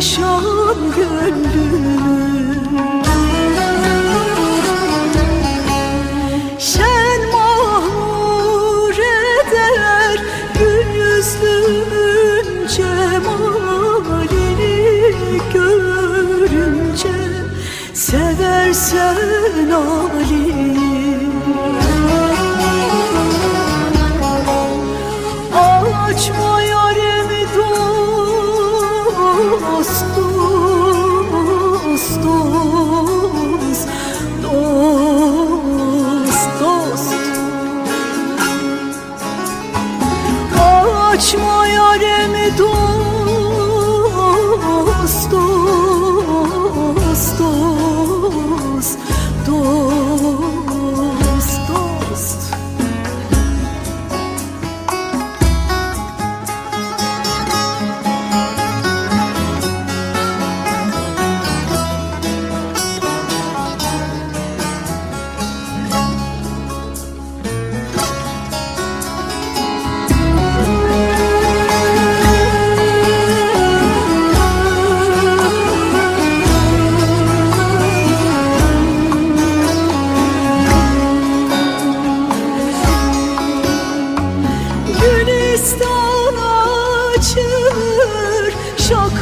perişan gönlümü Şen mahmur eder gün yüzlümün cemalini görünce Seversen alimi Açma yaremi dost açır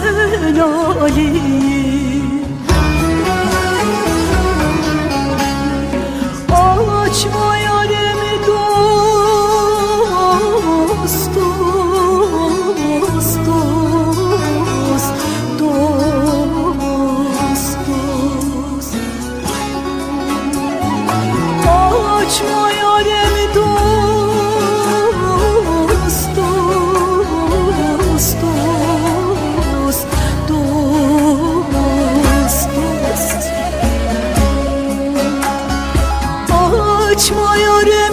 görünce Seversen Ali Kaçmıyor